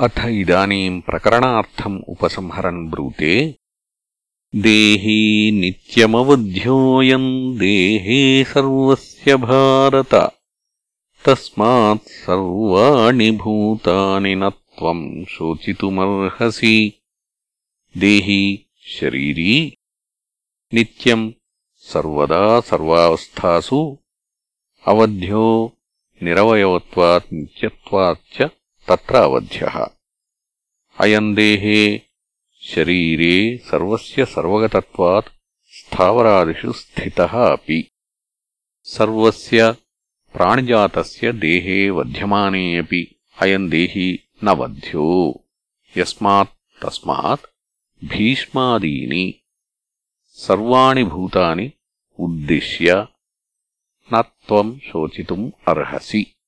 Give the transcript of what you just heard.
అథ ఇదానీం ప్రకరణార్థం ఉపసంహరన్ బ్రూతే దేహీ నిత్యమవధ్యోయం దేహే సర్వస్య భారత తస్మాత్ సర్వాణి భూతాని నత్వం శోచితుమర్హసి దేహీ శరీరీ నిత్యం సర్వదా సర్వావస్థాసు అవధ్యో నిరవయవత్వాత్ నిత్యత్వాచ్చ तत्र अवध्यः अयम् देहे शरीरे सर्वस्य सर्वगतत्वात् स्थावरादिषु स्थितः अपि। सर्वस्य प्राणिजातस्य देहे वध्यमाने अपि अयम् देही न वध्यो। यस्मात् तस्मात् भीष्मादीनि सर्वाणि भूतानि उद्दिश्य न त्वम् शोचितुम् अर्हसि।